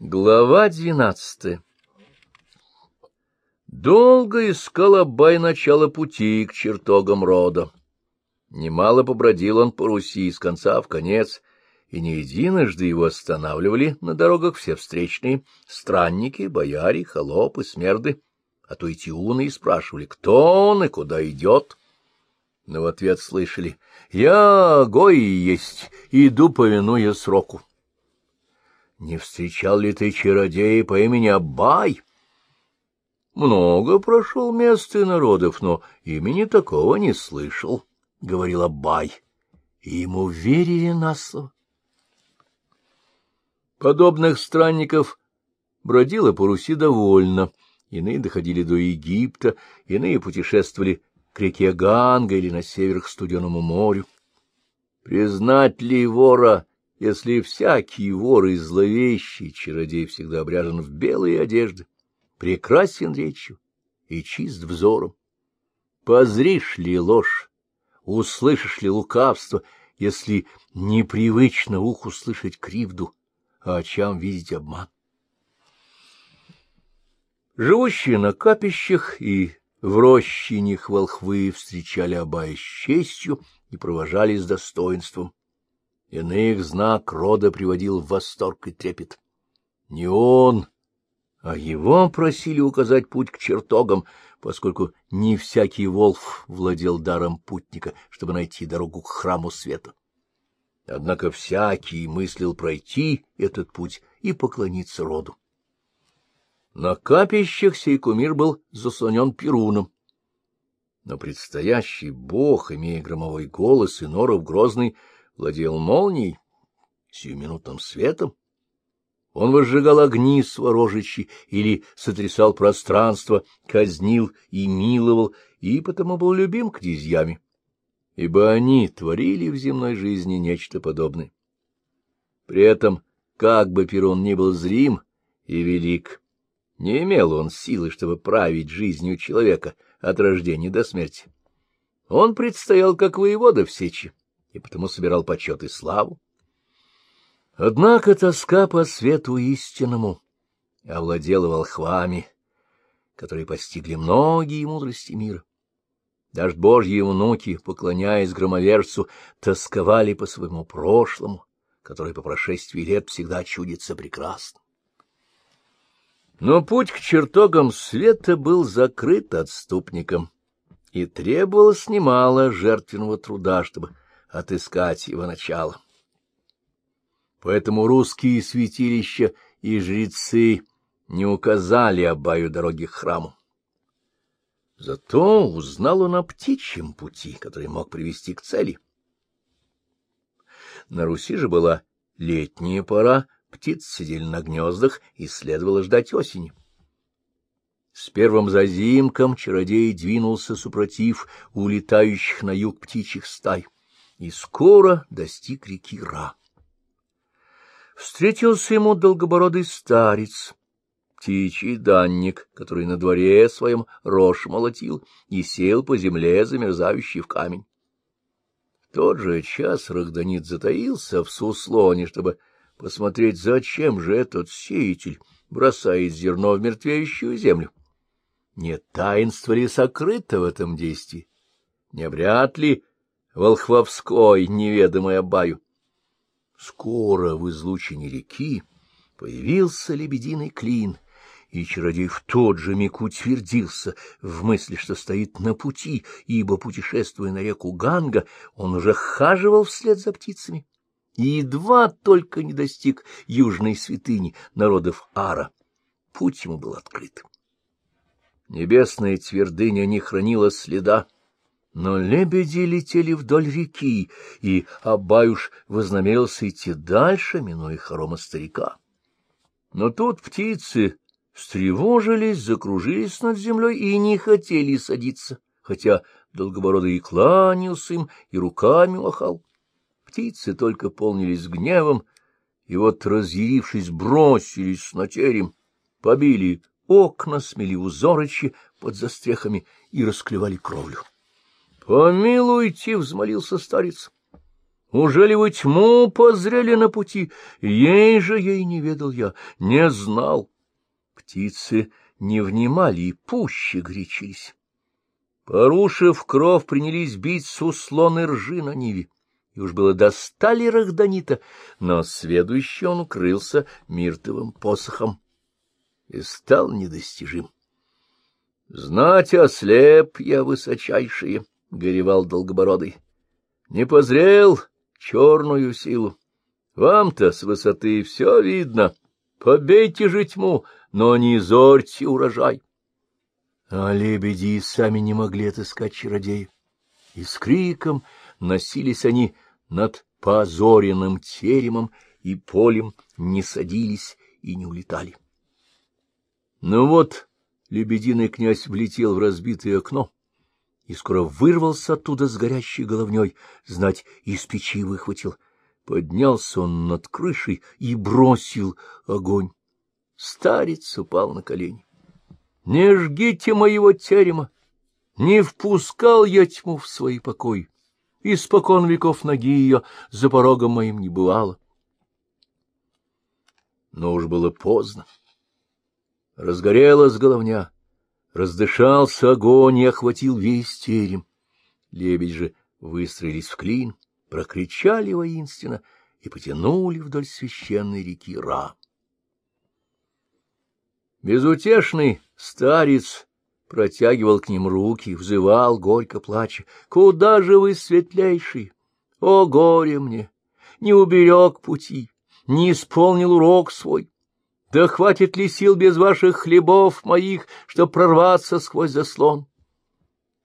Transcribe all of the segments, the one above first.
Глава двенадцатая Долго искал Абай начало пути к чертогам рода. Немало побродил он по Руси с конца в конец, и не единожды его останавливали на дорогах все встречные странники, бояре, холопы, смерды, а то и тиуны и спрашивали, кто он и куда идет. Но в ответ слышали «Я Гои есть, иду, повинуя сроку». «Не встречал ли ты чародея по имени Абай?» Много прошел мест и народов, но имени такого не слышал, — говорил Абай. И ему верили на слово. Подобных странников бродило по Руси довольно. Иные доходили до Египта, иные путешествовали к реке Ганга или на север к Студенному морю. Признать ли вора, если всякий вор и зловещий чародей всегда обряжен в белые одежды? прекрасен речью и чист взором. Позришь ли ложь, услышишь ли лукавство, если непривычно уху слышать кривду, а очам видеть обман? Живущие на капищах и в рощинях волхвы встречали Абая с честью и провожали с достоинством. Иных знак рода приводил в восторг и трепет. Не он, а его просили указать путь к чертогам, поскольку не всякий волф владел даром путника, чтобы найти дорогу к храму света. Однако всякий мыслил пройти этот путь и поклониться роду. На капищах сей кумир был заслонен Перуном. Но предстоящий бог, имея громовой голос и норов грозный, владел молнией, сиюминутным светом, он возжигал огни сворожичи или сотрясал пространство, казнил и миловал, и потому был любим князьями, ибо они творили в земной жизни нечто подобное. При этом, как бы Перун ни был зрим и велик, не имел он силы, чтобы править жизнью человека от рождения до смерти. Он предстоял как воевода в Сечи, и потому собирал почет и славу. Однако тоска по свету истинному овладела волхвами, которые постигли многие мудрости мира. Даже божьи внуки, поклоняясь громоверцу, тосковали по своему прошлому, которое по прошествии лет всегда чудится прекрасно. Но путь к чертогам света был закрыт отступником, и требовалось немало жертвенного труда, чтобы отыскать его начало. Поэтому русские святилища и жрецы не указали Абаю дороги к храму. Зато узнал он о птичьем пути, который мог привести к цели. На Руси же была летняя пора, птицы сидели на гнездах, и следовало ждать осени. С первым зазимком чародей двинулся супротив улетающих на юг птичьих стай и скоро достиг реки Ра встретился ему долгобородый старец, птичий данник, который на дворе своем рожь молотил и сел по земле, замерзающий в камень. В тот же час Рахданит затаился в суслоне, чтобы посмотреть, зачем же этот сеятель бросает зерно в мертвеющую землю. Не таинство ли сокрыто в этом действии? Не обряд ли волхвовской, неведомой Абаю? Скоро в излучине реки появился лебединый клин, и чародей в тот же миг утвердился в мысли, что стоит на пути, ибо, путешествуя на реку Ганга, он уже хаживал вслед за птицами и едва только не достиг южной святыни народов Ара. Путь ему был открыт. Небесная твердыня не хранила следа, но лебеди летели вдоль реки, и Абаюш вознамерился идти дальше, минуя хорома старика. Но тут птицы встревожились, закружились над землей и не хотели садиться, хотя Долгобородый и кланялся им, и руками махал. Птицы только полнились гневом, и вот, разъярившись, бросились на терем, побили окна, смели узорочи под застрехами и расклевали кровлю. — Помилуйте, — взмолился старец. Ужели вы тьму позрели на пути? Ей же ей не ведал я, не знал. Птицы не внимали и пуще гречились. Порушив кров, принялись бить с услоны ржи на ниве. И уж было достали Рахданита, но следующий он укрылся миртовым посохом и стал недостижим. — Знать ослеп я высочайшие, — горевал Долгобородый. — Не позрел черную силу. Вам-то с высоты все видно. Побейте же тьму, но не зорьте урожай. А лебеди и сами не могли отыскать чародея. И с криком носились они над позоренным теремом и полем, не садились и не улетали. Ну вот, лебединый князь влетел в разбитое окно и скоро вырвался оттуда с горящей головней, знать, из печи выхватил. Поднялся он над крышей и бросил огонь. Старец упал на колени. — Не жгите моего терема! Не впускал я тьму в свои покои. Испокон веков ноги ее за порогом моим не бывало. Но уж было поздно. Разгорелась головня, раздышался огонь и охватил весь терем. Лебедь же выстроились в клин, прокричали воинственно и потянули вдоль священной реки Ра. Безутешный старец протягивал к ним руки, взывал, горько плача. — Куда же вы, светлейший? О, горе мне! Не уберег пути, не исполнил урок свой. Да хватит ли сил без ваших хлебов моих, чтоб прорваться сквозь заслон?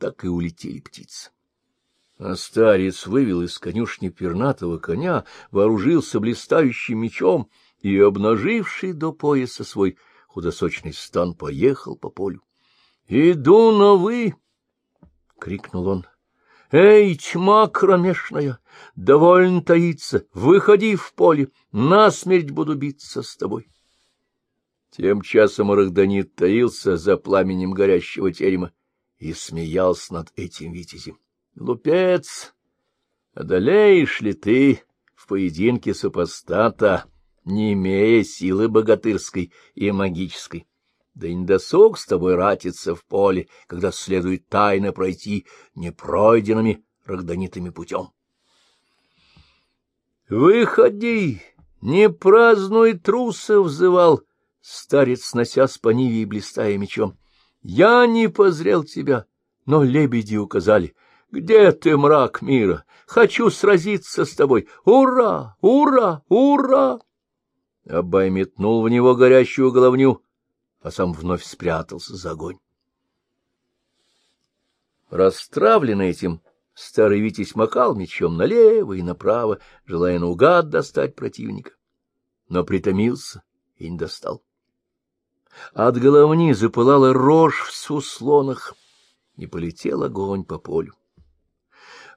Так и улетели птицы. А старец вывел из конюшни пернатого коня, вооружился блистающим мечом и, обнаживший до пояса свой худосочный стан, поехал по полю. — Иду на вы! — крикнул он. — Эй, тьма кромешная, довольно таится, выходи в поле, насмерть буду биться с тобой. Тем часом Рахданит таился за пламенем горящего терема и смеялся над этим витязем. — Лупец, одолеешь ли ты в поединке супостата, не имея силы богатырской и магической? Да и не досуг с тобой ратиться в поле, когда следует тайно пройти непройденными рахданитами путем. — Выходи, не празднуй трусов, — взывал старец, носясь по ниве и блистая мечом. — Я не позрел тебя, но лебеди указали. Где ты, мрак мира? Хочу сразиться с тобой. Ура! Ура! Ура! Абай метнул в него горящую головню, а сам вновь спрятался за огонь. Расстравленный этим, старый Витязь махал мечом налево и направо, желая наугад достать противника, но притомился и не достал. От головни запылала рожь в суслонах, и полетел огонь по полю.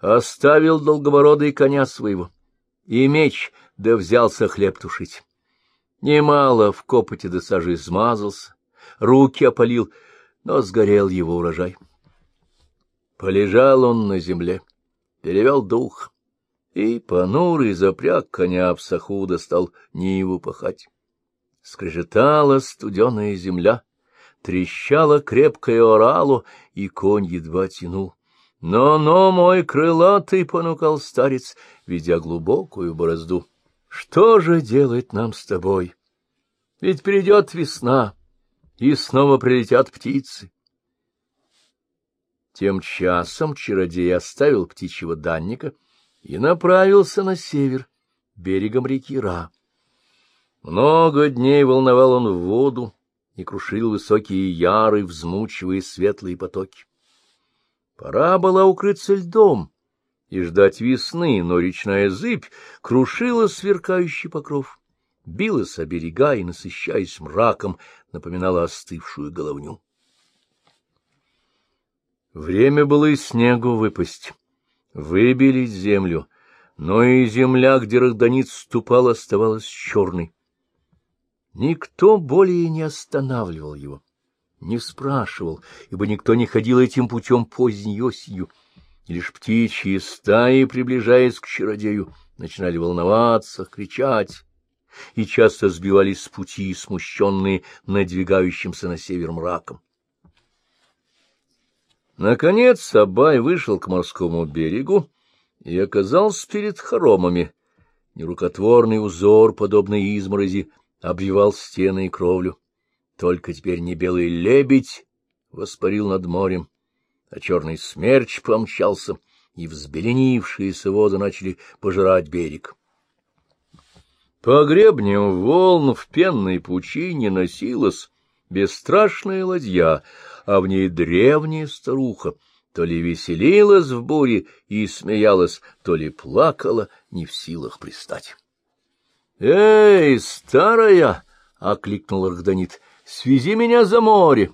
Оставил долгобородый коня своего, и меч, да взялся хлеб тушить. Немало в копоте до сажи смазался, руки опалил, но сгорел его урожай. Полежал он на земле, перевел дух, и понурый запряг коня в саху достал Ниву пахать. Скрежетала студеная земля, трещала крепкое орало, и конь едва тянул. «Но-но, мой крылатый!» — понукал старец, ведя глубокую борозду. «Что же делать нам с тобой? Ведь придет весна, и снова прилетят птицы». Тем часом чародей оставил птичьего данника и направился на север, берегом реки Ра. Много дней волновал он в воду и крушил высокие яры, взмучивая светлые потоки. Пора была укрыться льдом и ждать весны, но речная зыбь крушила сверкающий покров, билась о берега и, насыщаясь мраком, напоминала остывшую головню. Время было и снегу выпасть, выбелить землю, но и земля, где Рахданит ступал, оставалась черной. Никто более не останавливал его, не спрашивал, ибо никто не ходил этим путем поздней осенью, и лишь птичьи стаи, приближаясь к чародею, начинали волноваться, кричать, и часто сбивались с пути, смущенные надвигающимся на север мраком. Наконец Абай вышел к морскому берегу и оказался перед хоромами. Нерукотворный узор, подобный изморози, обвивал стены и кровлю. Только теперь не белый лебедь воспарил над морем, а черный смерч помчался, и взбеленившиеся воды начали пожирать берег. По гребням волн в пенной пучине носилась бесстрашная ладья, а в ней древняя старуха, то ли веселилась в буре и смеялась, то ли плакала, не в силах пристать. — Эй, старая! — окликнул Рахданит. — Свези меня за море.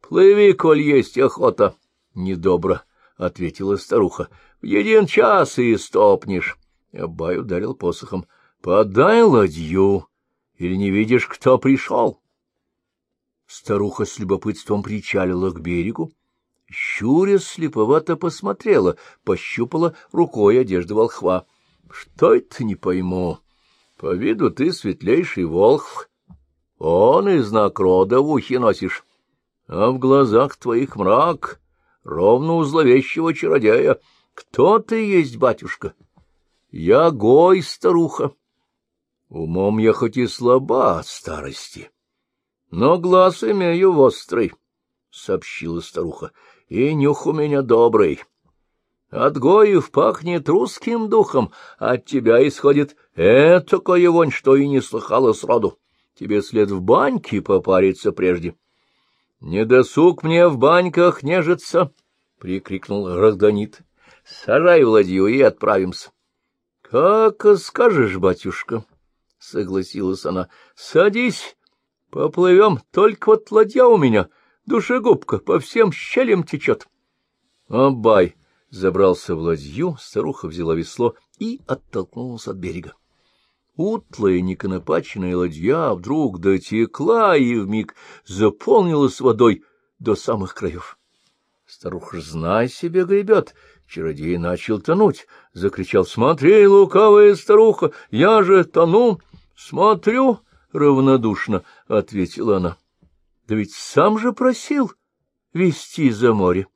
Плыви, коль есть охота. — Недобро, — ответила старуха. — В един час и стопнешь. Абай ударил посохом. — Подай ладью, или не видишь, кто пришел? Старуха с любопытством причалила к берегу, щуря слеповато посмотрела, пощупала рукой одежды волхва. — Что это, не пойму? По виду ты светлейший волхв. Он и знак рода в ухе носишь, а в глазах твоих мрак, ровно у зловещего чародея. Кто ты есть, батюшка? — Я Гой, старуха. Умом я хоть и слаба от старости, но глаз имею острый, — сообщила старуха, — и нюх у меня добрый. От гоев пахнет русским духом, от тебя исходит этакая вонь, что и не слыхала сроду. Тебе след в баньке попариться прежде. — Не досуг мне в баньках нежиться! — прикрикнул Рогданит. — Сажай в ладью и отправимся. — Как скажешь, батюшка! —— согласилась она. — Садись, поплывем, только вот ладья у меня, душегубка, по всем щелям течет. Абай забрался в ладью, старуха взяла весло и оттолкнулась от берега. Утлая, неконопаченная ладья вдруг дотекла и вмиг заполнилась водой до самых краев. Старуха, знай себе, гребет, чародей начал тонуть, закричал, — Смотри, лукавая старуха, я же тону! — Смотрю, — равнодушно ответила она. — Да ведь сам же просил вести за море.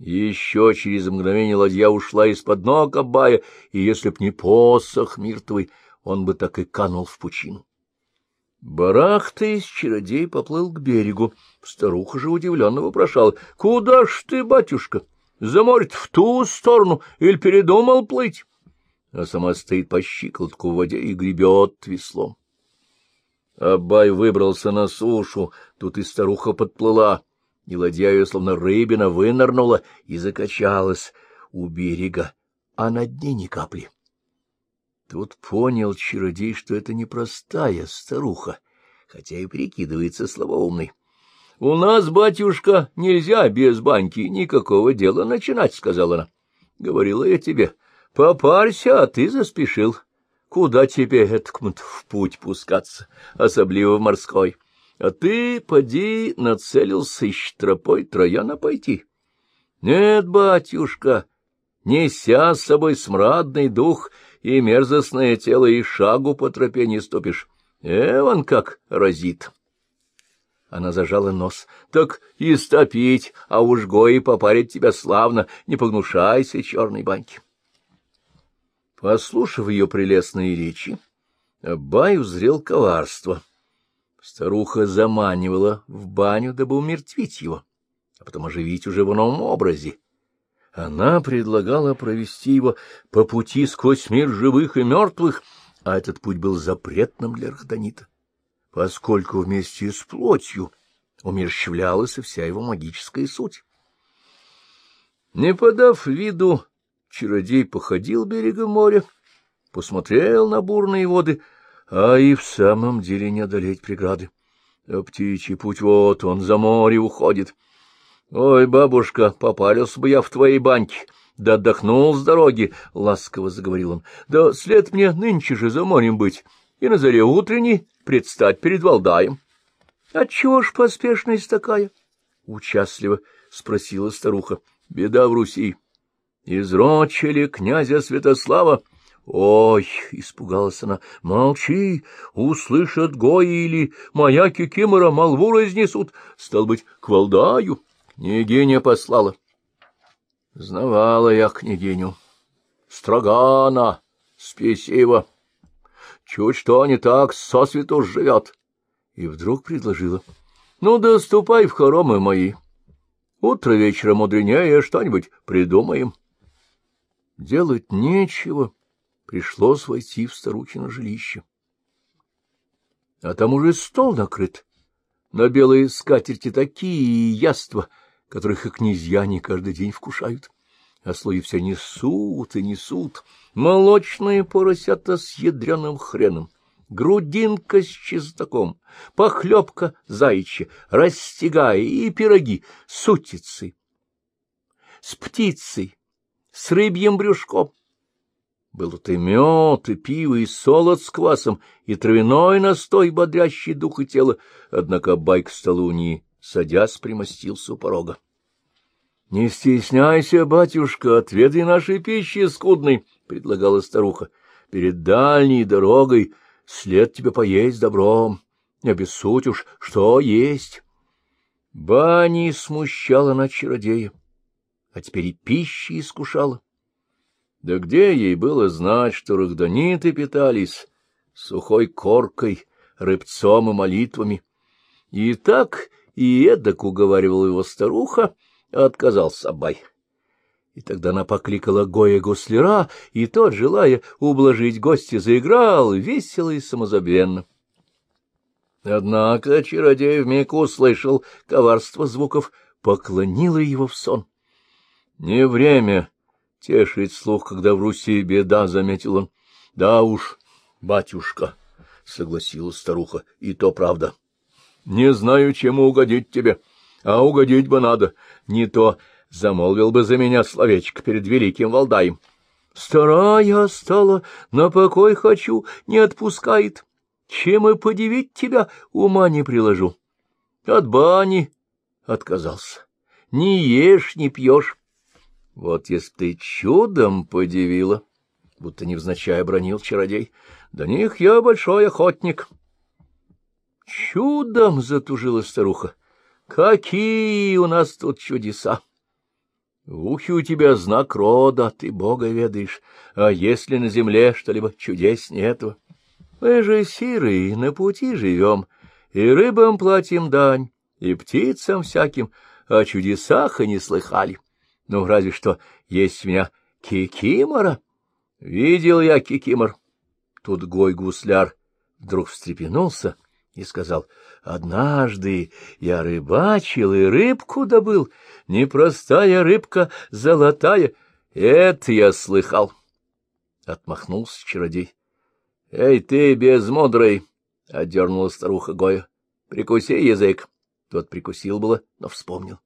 Еще через мгновение ладья ушла из-под ног Абая, и если б не посох миртовый, он бы так и канул в пучину. Барахтаясь, чародей поплыл к берегу. Старуха же удивленно вопрошала. — Куда ж ты, батюшка? За море в ту сторону или передумал плыть? а сама стоит по щиколотку в воде и гребет веслом. Абай выбрался на сушу, тут и старуха подплыла, и ладья ее, словно рыбина, вынырнула и закачалась у берега, а на дне ни капли. Тут понял чародей, что это непростая старуха, хотя и прикидывается слабоумной. — У нас, батюшка, нельзя без баньки никакого дела начинать, — сказала она. — Говорила я тебе, Попарься, а ты заспешил. Куда тебе, эткмут, в путь пускаться, особливо в морской? А ты, поди, нацелился ищ тропой Трояна пойти. Нет, батюшка, неся с собой смрадный дух и мерзостное тело, и шагу по тропе не ступишь. Эван как разит. Она зажала нос. — Так и стопить, а уж гои попарить тебя славно, не погнушайся черной баньки. Послушав ее прелестные речи, Абай узрел коварство. Старуха заманивала в баню, дабы умертвить его, а потом оживить уже в новом образе. Она предлагала провести его по пути сквозь мир живых и мертвых, а этот путь был запретным для Рахданита, поскольку вместе с плотью умерщвлялась и вся его магическая суть. Не подав виду, Чародей походил берегом моря, посмотрел на бурные воды, а и в самом деле не одолеть преграды. А птичий путь вот, он за море уходит. Ой, бабушка, попарился бы я в твоей баньке, да отдохнул с дороги, — ласково заговорил он. Да след мне нынче же за морем быть и на заре утренней предстать перед Валдаем. — Отчего ж поспешность такая? — участливо спросила старуха. — Беда в Руси. Изрочили князя Святослава. Ой, испугалась она, молчи, услышат гои или моя кикимора молву разнесут, стал быть, к Валдаю. Княгиня послала. Знавала я княгиню. Строга она, спесива. Чуть что не так, сосвету живет. И вдруг предложила. Ну да ступай в хоромы мои. Утро вечера мудренее, что-нибудь придумаем. Делать нечего. Пришлось войти в старухино жилище. А там уже стол накрыт. На белые скатерти такие яства, которых и князья не каждый день вкушают. А слои все несут и несут. Молочные поросята с ядреным хреном, грудинка с чесноком, похлебка зайчья, растягая и пироги с утицей, с птицей, с рыбьим брюшком. Был тут и мед, и пиво, и солод с квасом, и травяной настой, бодрящий дух и тело, однако байк к столу не садясь примостился у порога. — Не стесняйся, батюшка, отведай нашей пищи скудной, — предлагала старуха. — Перед дальней дорогой след тебе поесть добром. Не обессудь уж, что есть. Бани смущала на чародея, а теперь и пищи искушала. Да где ей было знать, что рахданиты питались сухой коркой, рыбцом и молитвами? И так и эдак уговаривала его старуха, а отказался Абай. И тогда она покликала Гоя Гусляра, и тот, желая ублажить гостя, заиграл весело и самозабвенно. Однако чародей вмиг услышал коварство звуков, поклонила его в сон. Не время тешить слух, когда в Руси беда, — заметил он. — Да уж, батюшка, — согласилась старуха, — и то правда. Не знаю, чему угодить тебе, а угодить бы надо. Не то замолвил бы за меня словечко перед великим Валдаем. Старая стала, на покой хочу, не отпускает. Чем и подивить тебя, ума не приложу. От бани отказался. Не ешь, не пьешь. Вот если ты чудом подивила, будто невзначай бронил чародей, до них я большой охотник. Чудом затужила старуха. Какие у нас тут чудеса! В ухе у тебя знак рода, ты Бога ведаешь, а если на земле что-либо чудеснее этого? Мы же сирые, на пути живем, и рыбам платим дань, и птицам всяким, о чудесах и не слыхали. Ну, разве что есть у меня кикимора. Видел я кикимор. Тут Гой-гусляр вдруг встрепенулся и сказал, — Однажды я рыбачил и рыбку добыл. Непростая рыбка, золотая. Это я слыхал. Отмахнулся чародей. — Эй, ты безмудрый! — отдернула старуха Гоя. — Прикуси язык. Тот прикусил было, но вспомнил.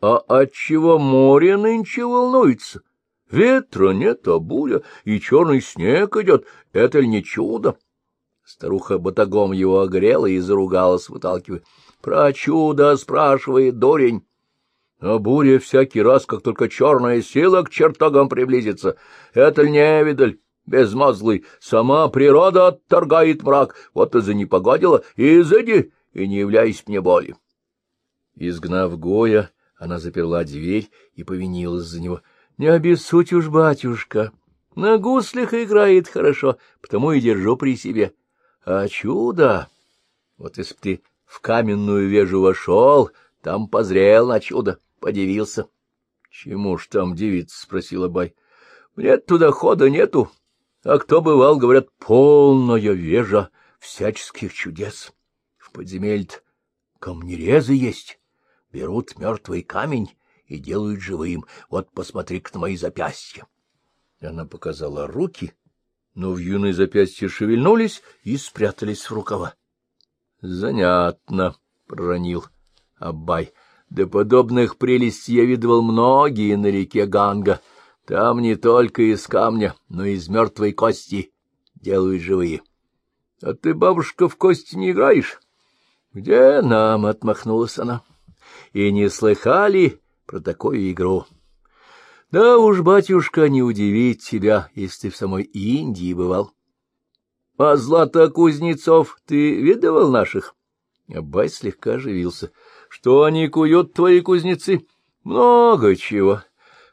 А отчего море нынче волнуется? Ветра нет, а буря, и черный снег идет. Это ли не чудо? Старуха батагом его огрела и заругалась, выталкивая. — Про чудо спрашивает дурень. А буря всякий раз, как только черная сила к чертогам приблизится. Это ли не видаль? Безмозглый, сама природа отторгает мрак. Вот и за непогодила, и изыди, и не являйся мне боли. Изгнав Гоя, она заперла дверь и повинилась за него. — Не обессудь уж, батюшка. На гуслях играет хорошо, потому и держу при себе. А чудо! Вот если б ты в каменную вежу вошел, там позрел на чудо, подивился. — Чему ж там дивиться? — спросила Бай. — Мне туда хода нету. А кто бывал, говорят, полная вежа всяческих чудес. В подземелье камнерезы есть берут мертвый камень и делают живым. Вот посмотри-ка на мои запястья. Она показала руки, но в юные запястья шевельнулись и спрятались в рукава. — Занятно, — проронил Аббай. — До подобных прелестей я видывал многие на реке Ганга. Там не только из камня, но и из мертвой кости делают живые. — А ты, бабушка, в кости не играешь? — Где нам? — отмахнулась она. — и не слыхали про такую игру. — Да уж, батюшка, не удивить тебя, если ты в самой Индии бывал. — А златокузнецов ты видывал наших? Абай слегка оживился. — Что они куют, твои кузнецы? — Много чего.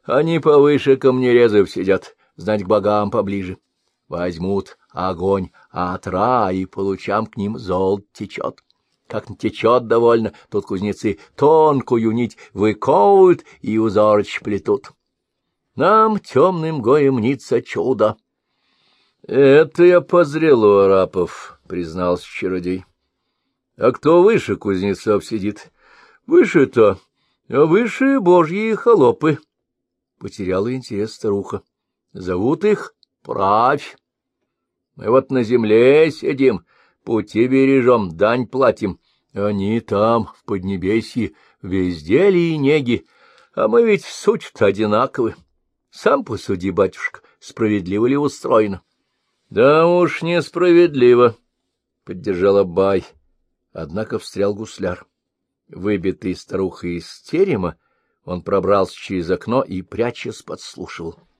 Они повыше камнерезов сидят, знать к богам поближе. Возьмут огонь от ра, и по лучам к ним золото течет. Как течет довольно, тут кузнецы тонкую нить выковывают и узорыч плетут. Нам, темным гоем, мнится чудо. — Это я позрел у арапов, — признался чародей. — А кто выше кузнецов сидит? — Выше-то, а выше божьи холопы. Потеряла интерес старуха. — Зовут их Правь. Мы вот на земле сидим, пути бережем, дань платим. Они там, в Поднебесье, везде ли и неги, а мы ведь суть-то одинаковы. Сам посуди, батюшка, справедливо ли устроено? — Да уж несправедливо, — поддержал Абай. Однако встрял гусляр. Выбитый старухой из терема, он пробрался через окно и, прячась, подслушивал.